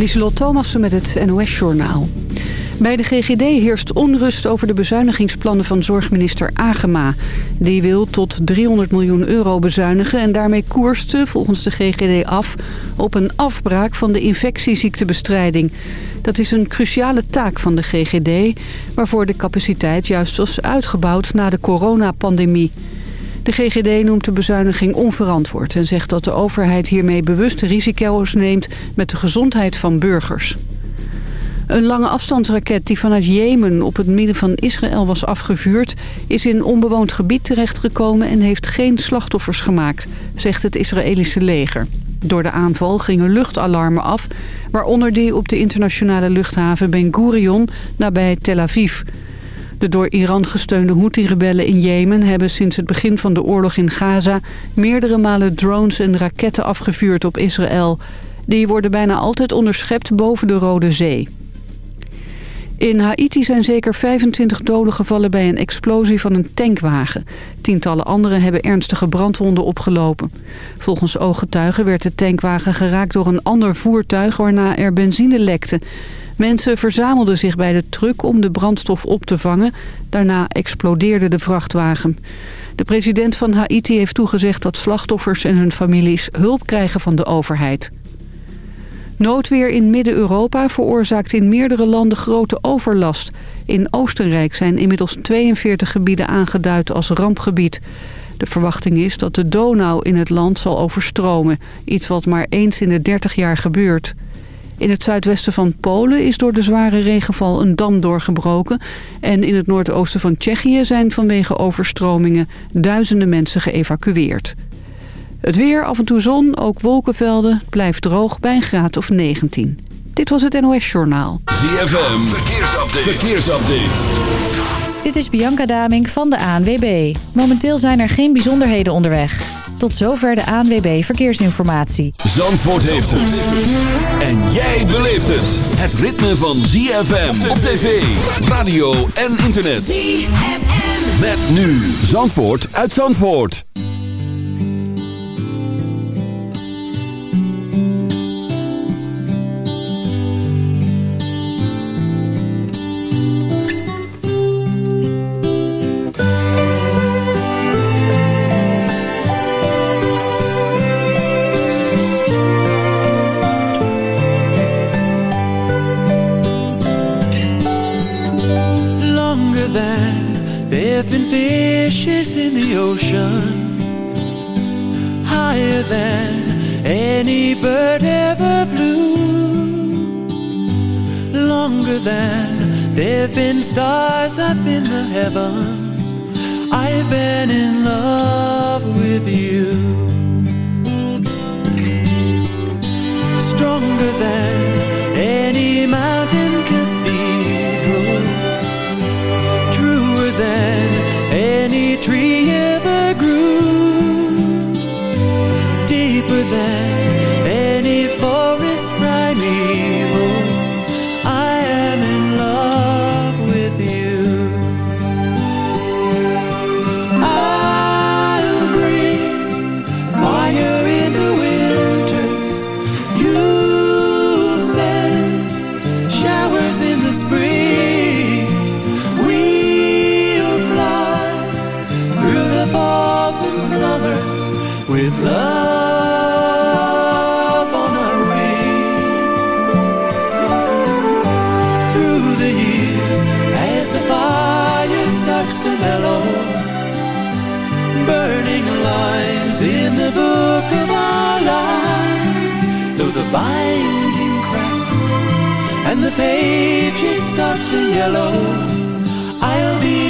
Lieselot Thomassen met het NOS-journaal. Bij de GGD heerst onrust over de bezuinigingsplannen van zorgminister Agema. Die wil tot 300 miljoen euro bezuinigen en daarmee koerste volgens de GGD af op een afbraak van de infectieziektebestrijding. Dat is een cruciale taak van de GGD, waarvoor de capaciteit juist was uitgebouwd na de coronapandemie. De GGD noemt de bezuiniging onverantwoord en zegt dat de overheid hiermee bewust risico's neemt met de gezondheid van burgers. Een lange afstandsraket die vanuit Jemen op het midden van Israël was afgevuurd... is in onbewoond gebied terechtgekomen en heeft geen slachtoffers gemaakt, zegt het Israëlische leger. Door de aanval gingen luchtalarmen af, waaronder die op de internationale luchthaven Ben Gurion nabij Tel Aviv... De door Iran gesteunde Houthi-rebellen in Jemen hebben sinds het begin van de oorlog in Gaza meerdere malen drones en raketten afgevuurd op Israël. Die worden bijna altijd onderschept boven de Rode Zee. In Haiti zijn zeker 25 doden gevallen bij een explosie van een tankwagen. Tientallen anderen hebben ernstige brandwonden opgelopen. Volgens ooggetuigen werd de tankwagen geraakt door een ander voertuig waarna er benzine lekte. Mensen verzamelden zich bij de truck om de brandstof op te vangen. Daarna explodeerde de vrachtwagen. De president van Haiti heeft toegezegd dat slachtoffers en hun families hulp krijgen van de overheid. Noodweer in Midden-Europa veroorzaakt in meerdere landen grote overlast. In Oostenrijk zijn inmiddels 42 gebieden aangeduid als rampgebied. De verwachting is dat de Donau in het land zal overstromen. Iets wat maar eens in de 30 jaar gebeurt. In het zuidwesten van Polen is door de zware regenval een dam doorgebroken. En in het noordoosten van Tsjechië zijn vanwege overstromingen duizenden mensen geëvacueerd. Het weer, af en toe zon, ook wolkenvelden, blijft droog bij een graad of 19. Dit was het NOS Journaal. ZFM, verkeersupdate. verkeersupdate. Dit is Bianca Daming van de ANWB. Momenteel zijn er geen bijzonderheden onderweg. Tot zover de ANWB Verkeersinformatie. Zandvoort heeft het. En jij beleeft het. Het ritme van ZFM op tv, radio en internet. ZFM. Met nu Zandvoort uit Zandvoort. Stars up in the heavens. I've been in love with you the pages start to yellow. I'll be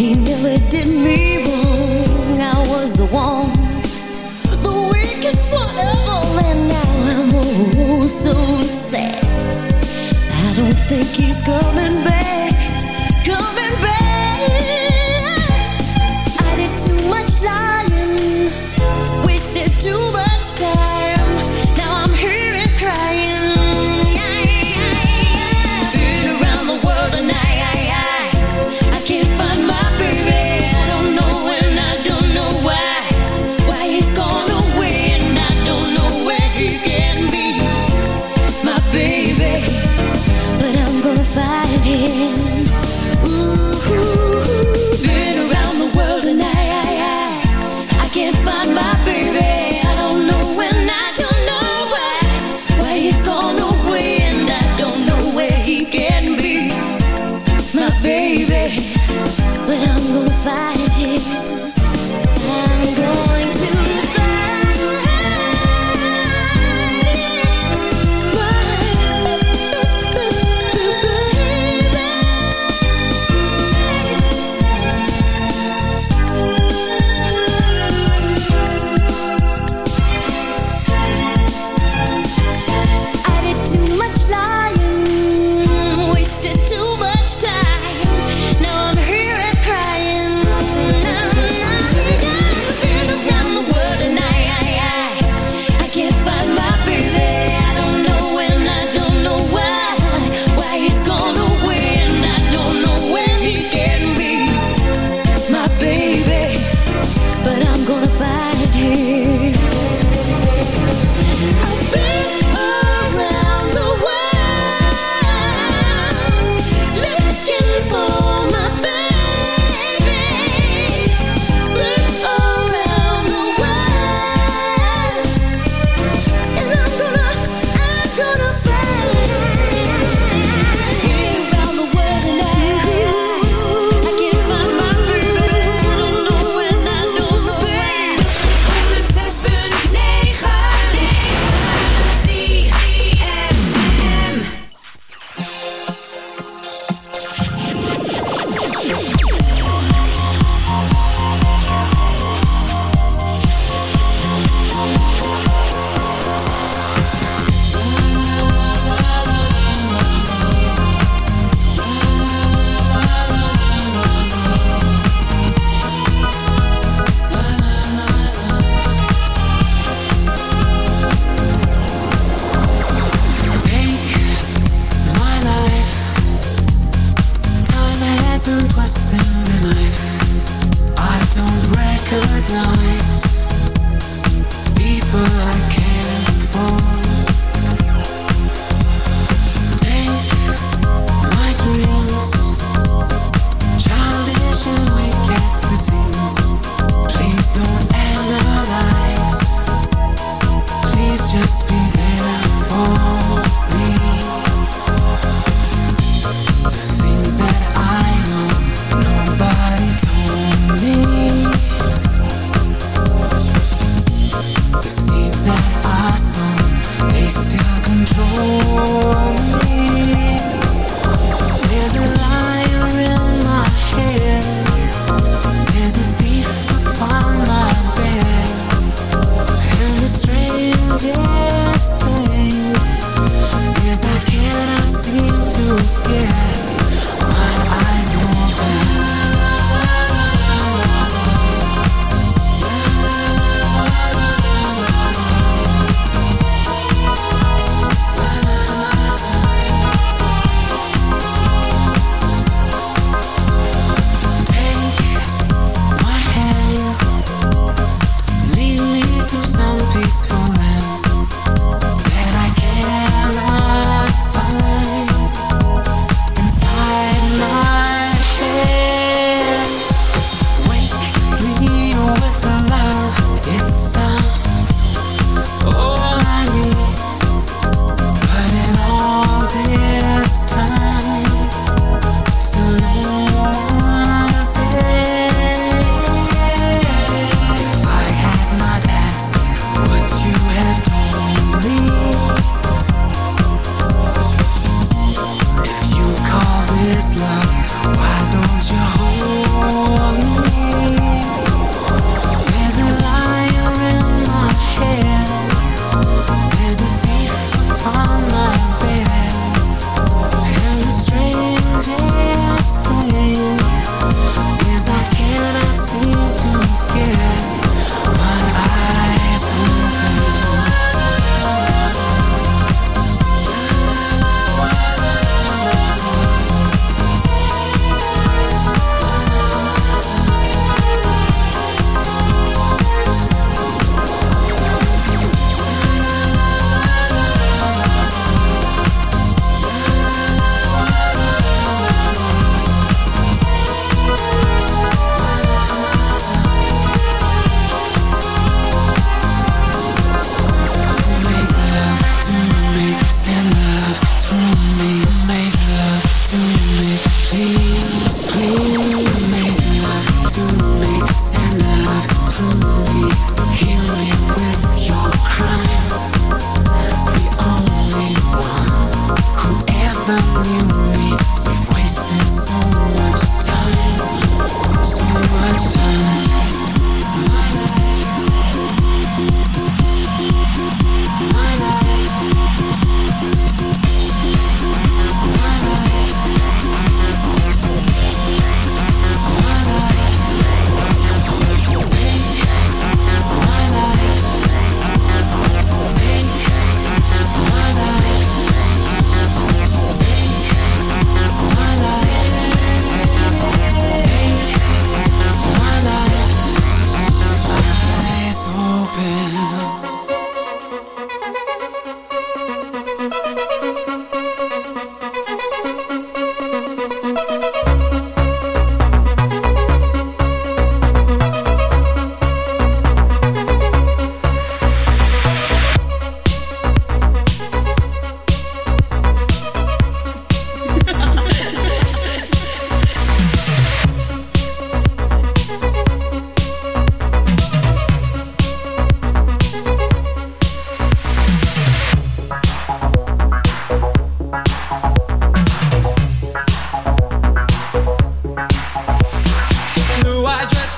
He nearly did me wrong. I was the one, the weakest, whatever. And now I'm oh so sad. I don't think he's coming back.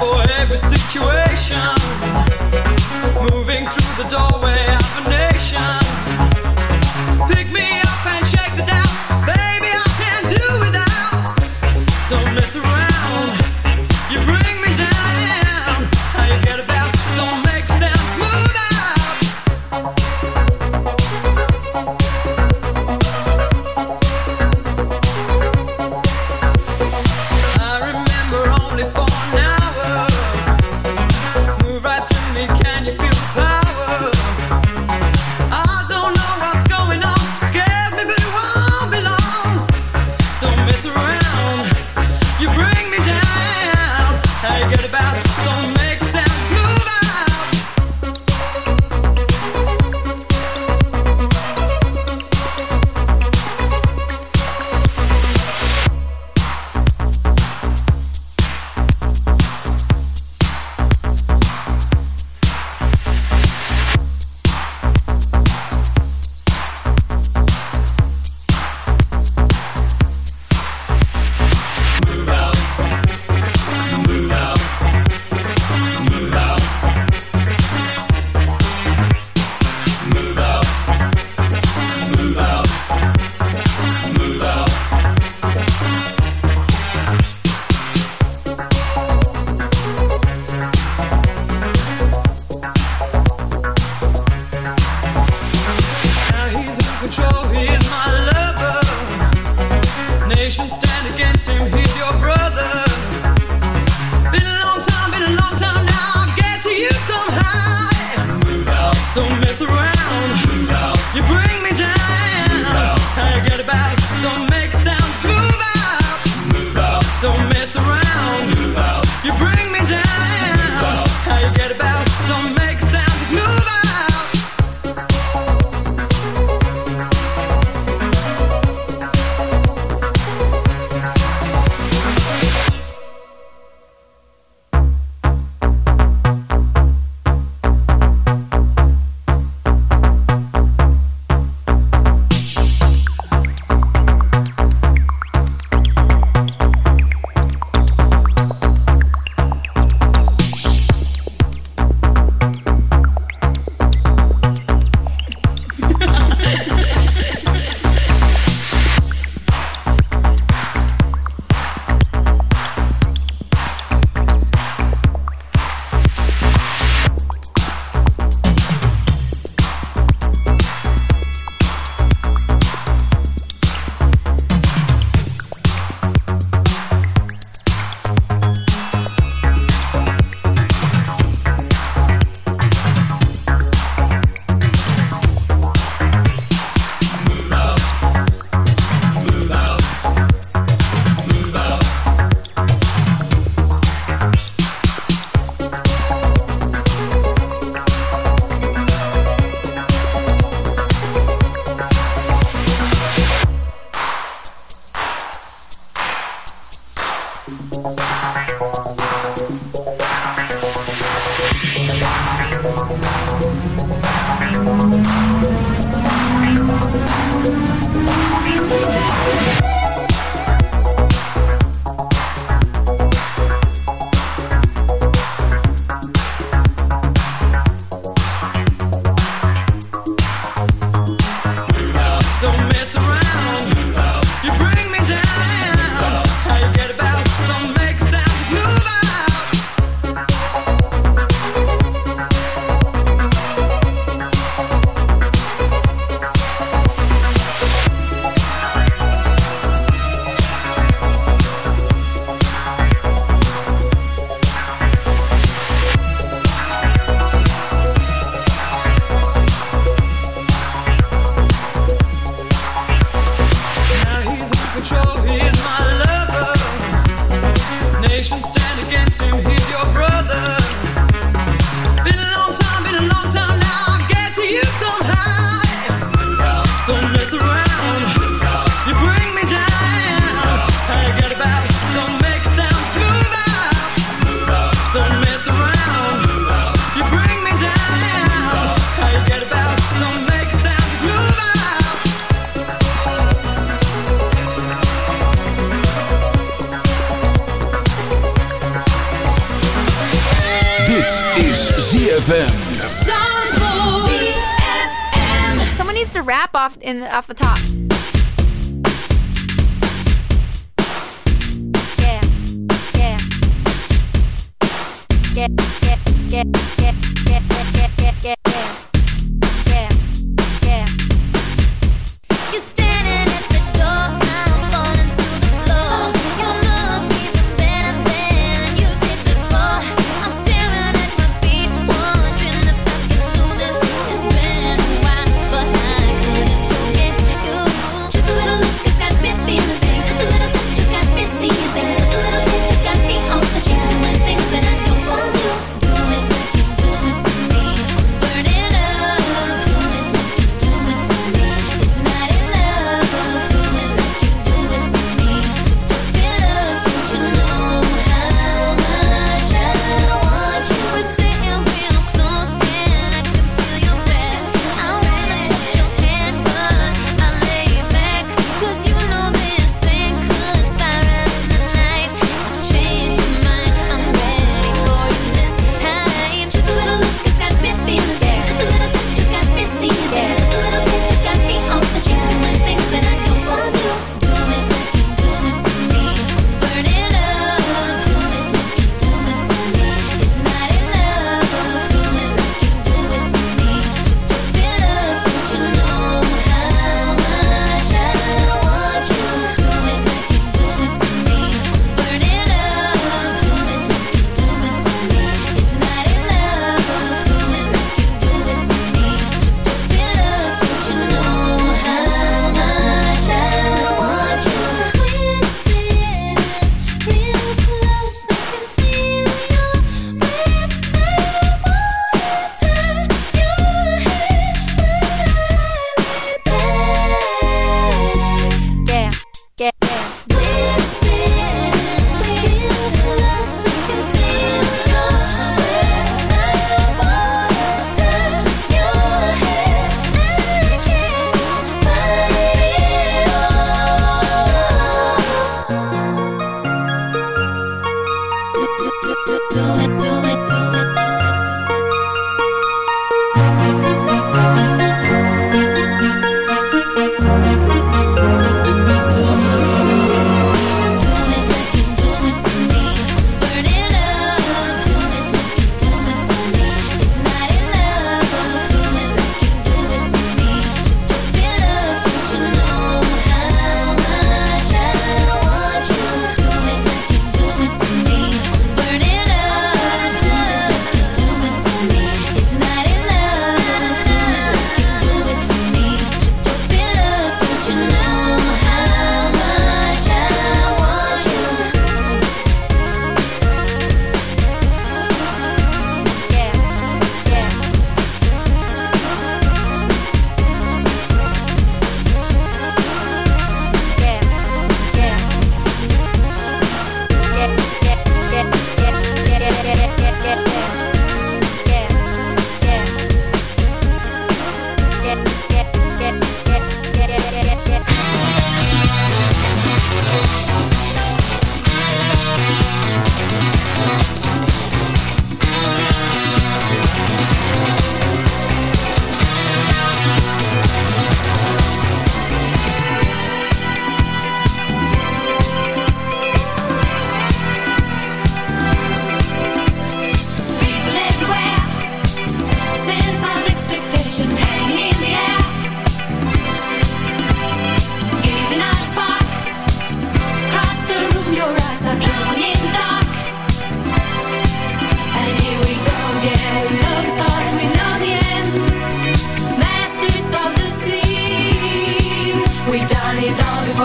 for every situation.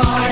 boy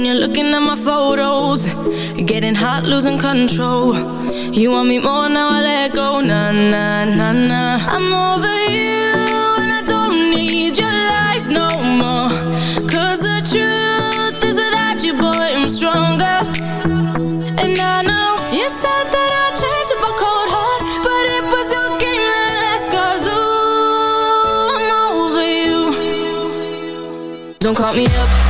When you're looking at my photos. Getting hot, losing control. You want me more, now I let go. Nah, nah, nah, nah I'm over you And I don't need your lies no more. Cause the truth is without you, boy, I'm stronger. And I know you said that I'd change up a cold heart But it was your game that last Cause ooh, I'm over you. Don't call me up,